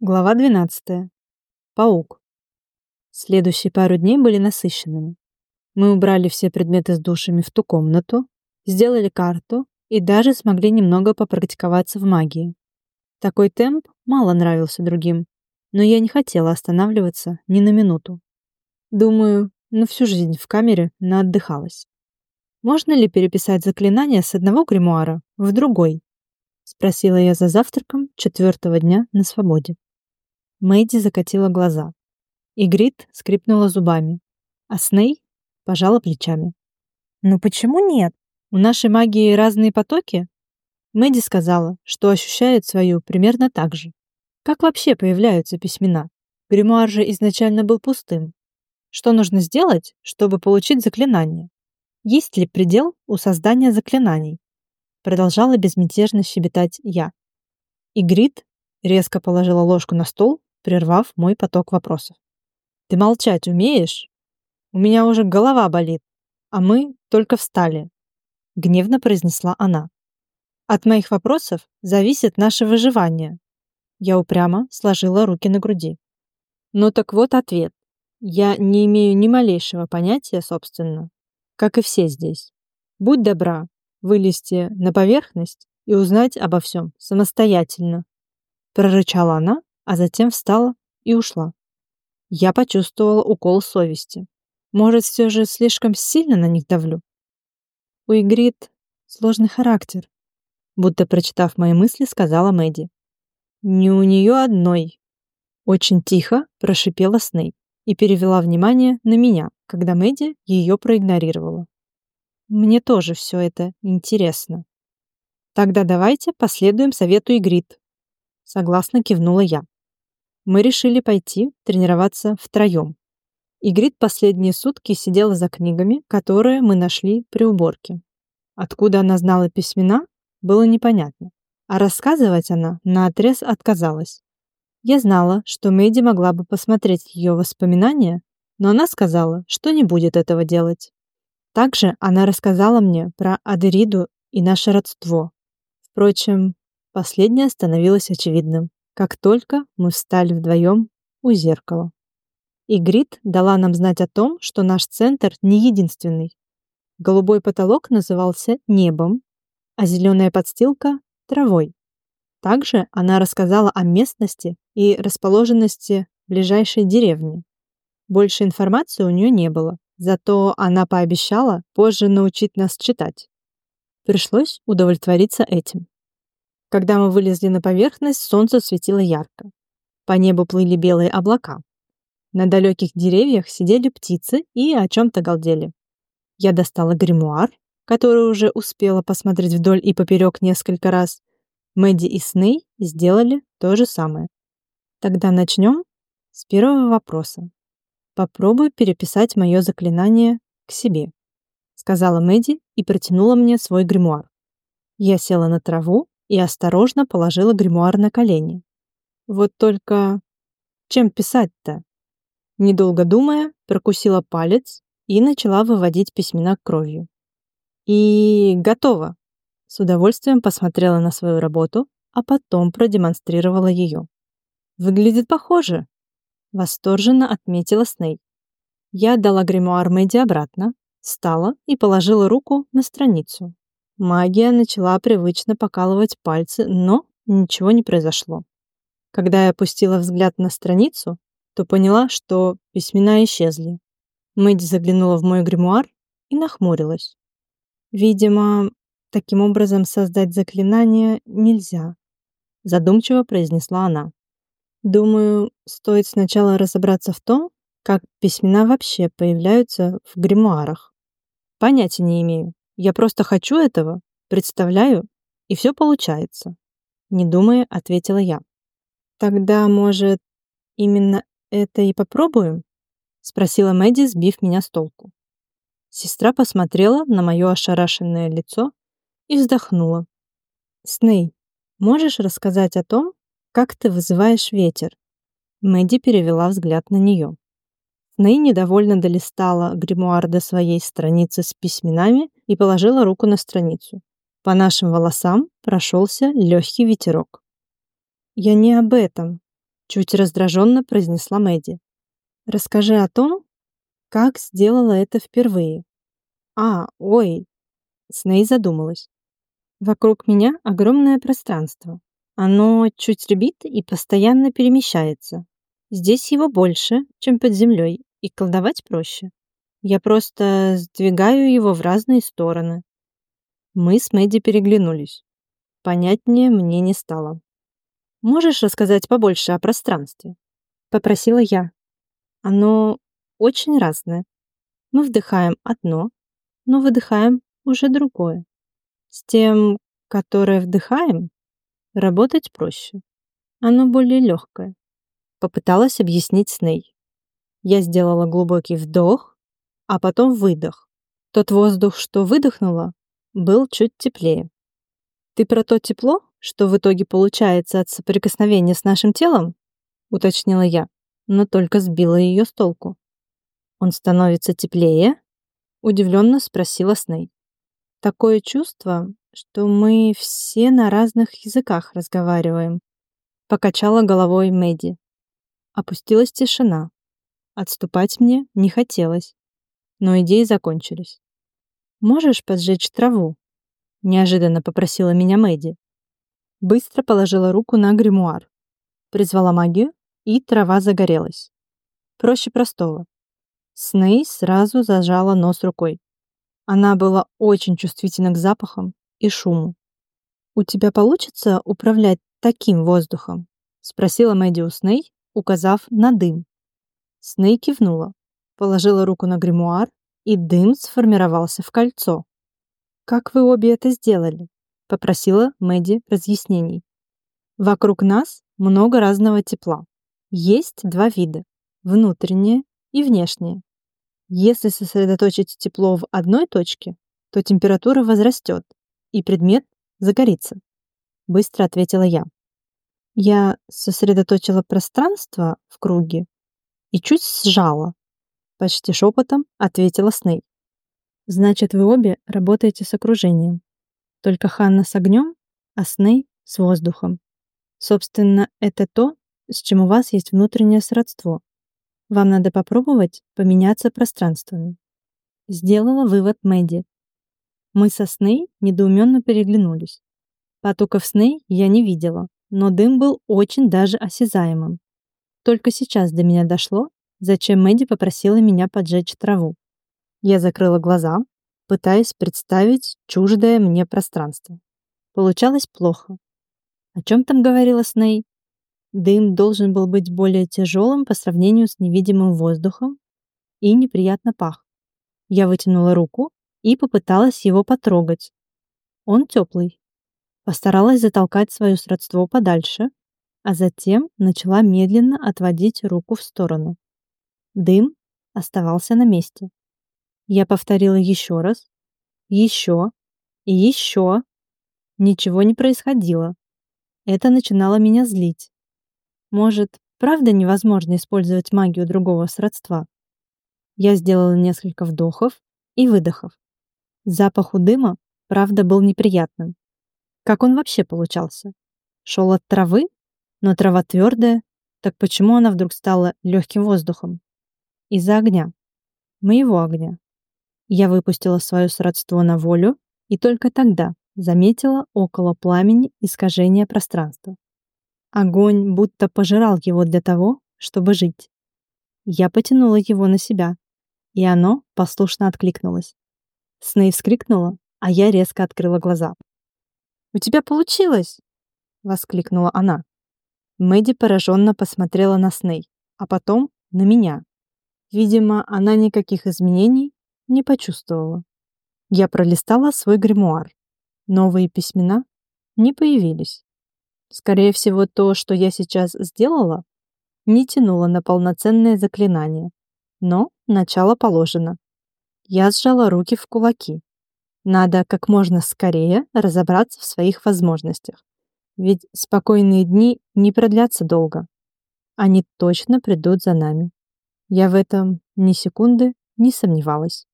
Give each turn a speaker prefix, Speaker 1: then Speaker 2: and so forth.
Speaker 1: Глава 12. Паук. Следующие пару дней были насыщенными. Мы убрали все предметы с душами в ту комнату, сделали карту и даже смогли немного попрактиковаться в магии. Такой темп мало нравился другим, но я не хотела останавливаться ни на минуту. Думаю, на всю жизнь в камере наотдыхалась. Можно ли переписать заклинание с одного гримуара в другой? Спросила я за завтраком четвертого дня на свободе. Мэйди закатила глаза. Игрит скрипнула зубами, а Сней пожала плечами. «Ну почему нет? У нашей магии разные потоки?» Мэдди сказала, что ощущает свою примерно так же. Как вообще появляются письмена? Гримуар же изначально был пустым. Что нужно сделать, чтобы получить заклинание? Есть ли предел у создания заклинаний? Продолжала безмятежно щебетать я. Игрит резко положила ложку на стол прервав мой поток вопросов. «Ты молчать умеешь? У меня уже голова болит, а мы только встали», — гневно произнесла она. «От моих вопросов зависит наше выживание». Я упрямо сложила руки на груди. Ну так вот ответ. Я не имею ни малейшего понятия, собственно, как и все здесь. Будь добра, вылезти на поверхность и узнать обо всем самостоятельно. Прорычала она, а затем встала и ушла. Я почувствовала укол совести. Может, все же слишком сильно на них давлю? У Игрит сложный характер, будто прочитав мои мысли, сказала Мэдди. Не у нее одной. Очень тихо прошипела Снейп и перевела внимание на меня, когда Мэдди ее проигнорировала. Мне тоже все это интересно. Тогда давайте последуем совету Игрит. Согласно кивнула я мы решили пойти тренироваться втроем. Игрит последние сутки сидела за книгами, которые мы нашли при уборке. Откуда она знала письмена, было непонятно, а рассказывать она наотрез отказалась. Я знала, что Мэйди могла бы посмотреть ее воспоминания, но она сказала, что не будет этого делать. Также она рассказала мне про Адериду и наше родство. Впрочем, последнее становилось очевидным как только мы встали вдвоем у зеркала. И Грит дала нам знать о том, что наш центр не единственный. Голубой потолок назывался небом, а зеленая подстилка – травой. Также она рассказала о местности и расположенности ближайшей деревни. Больше информации у нее не было, зато она пообещала позже научить нас читать. Пришлось удовлетвориться этим. Когда мы вылезли на поверхность, солнце светило ярко. По небу плыли белые облака. На далеких деревьях сидели птицы и о чем-то галдели. Я достала гримуар, который уже успела посмотреть вдоль и поперек несколько раз. Мэдди и Сней сделали то же самое. Тогда начнем с первого вопроса. Попробуй переписать мое заклинание к себе, сказала Мэдди и протянула мне свой гримуар. Я села на траву и осторожно положила гримуар на колени. Вот только чем писать-то? Недолго думая, прокусила палец и начала выводить письмена кровью. И готово. С удовольствием посмотрела на свою работу, а потом продемонстрировала ее. Выглядит похоже, восторженно отметила Сней. Я отдала гримуар Мэдди обратно, встала и положила руку на страницу. Магия начала привычно покалывать пальцы, но ничего не произошло. Когда я опустила взгляд на страницу, то поняла, что письмена исчезли. Мэдди заглянула в мой гримуар и нахмурилась. Видимо, таким образом создать заклинание нельзя, задумчиво произнесла она. Думаю, стоит сначала разобраться в том, как письмена вообще появляются в гримуарах. Понятия не имею, я просто хочу этого, представляю, и все получается. Не думая, ответила я. Тогда, может, именно это и попробуем? Спросила Мэдди, сбив меня с толку. Сестра посмотрела на мое ошарашенное лицо и вздохнула. «Сней, можешь рассказать о том, как ты вызываешь ветер?» Мэдди перевела взгляд на нее. Ней недовольно долистала гримуар до своей страницы с письменами и положила руку на страницу. По нашим волосам прошелся легкий ветерок. «Я не об этом», Чуть раздраженно произнесла Мэдди. Расскажи о том, как сделала это впервые. А, ой. Сней задумалась. Вокруг меня огромное пространство. Оно чуть ребит и постоянно перемещается. Здесь его больше, чем под землей, и колдовать проще. Я просто сдвигаю его в разные стороны. Мы с Мэдди переглянулись. Понятнее мне не стало. «Можешь рассказать побольше о пространстве?» — попросила я. «Оно очень разное. Мы вдыхаем одно, но выдыхаем уже другое. С тем, которое вдыхаем, работать проще. Оно более легкое. Попыталась объяснить Сней. Я сделала глубокий вдох, а потом выдох. Тот воздух, что выдохнула, был чуть теплее. Ты про то тепло, что в итоге получается от соприкосновения с нашим телом? Уточнила я, но только сбила ее с толку. Он становится теплее? Удивленно спросила Сней. Такое чувство, что мы все на разных языках разговариваем. Покачала головой Мэдди. Опустилась тишина. Отступать мне не хотелось, но идеи закончились. «Можешь поджечь траву?» — неожиданно попросила меня Мэдди. Быстро положила руку на гримуар. Призвала магию, и трава загорелась. Проще простого. Сней сразу зажала нос рукой. Она была очень чувствительна к запахам и шуму. «У тебя получится управлять таким воздухом?» — спросила Мэдди у Сней, указав на дым. Сней кивнула, положила руку на гримуар, и дым сформировался в кольцо. «Как вы обе это сделали?» — попросила Мэдди разъяснений. «Вокруг нас много разного тепла. Есть два вида — внутреннее и внешнее. Если сосредоточить тепло в одной точке, то температура возрастет, и предмет загорится. Быстро ответила я. Я сосредоточила пространство в круге и чуть сжала. Почти шепотом ответила Снейп. Значит, вы обе работаете с окружением. Только Ханна с огнем, а Сней с воздухом. Собственно, это то, с чем у вас есть внутреннее сродство. Вам надо попробовать поменяться пространствами. Сделала вывод Мэдди. Мы со Сней недоуменно переглянулись. Потоков Сней я не видела, но дым был очень даже осязаемым. Только сейчас до меня дошло, зачем Мэдди попросила меня поджечь траву. Я закрыла глаза, пытаясь представить чуждое мне пространство. Получалось плохо. О чем там говорила Сней? Дым должен был быть более тяжелым по сравнению с невидимым воздухом и неприятно пах. Я вытянула руку и попыталась его потрогать. Он теплый. Постаралась затолкать свое сродство подальше, а затем начала медленно отводить руку в сторону. Дым оставался на месте. Я повторила еще раз, еще и еще. Ничего не происходило. Это начинало меня злить. Может, правда невозможно использовать магию другого сродства? Я сделала несколько вдохов и выдохов. Запах у дыма, правда, был неприятным. Как он вообще получался? Шел от травы? Но трава твердая, так почему она вдруг стала легким воздухом? Из-за огня. Моего огня. Я выпустила свое сродство на волю и только тогда заметила около пламени искажение пространства. Огонь будто пожирал его для того, чтобы жить. Я потянула его на себя, и оно послушно откликнулось. Сней вскрикнула, а я резко открыла глаза. «У тебя получилось!» — воскликнула она. Мэдди пораженно посмотрела на Сней, а потом на меня. Видимо, она никаких изменений не почувствовала. Я пролистала свой гримуар. Новые письмена не появились. Скорее всего, то, что я сейчас сделала, не тянуло на полноценное заклинание. Но начало положено. Я сжала руки в кулаки. Надо как можно скорее разобраться в своих возможностях. Ведь спокойные дни не продлятся долго. Они точно придут за нами. Я в этом ни секунды не сомневалась.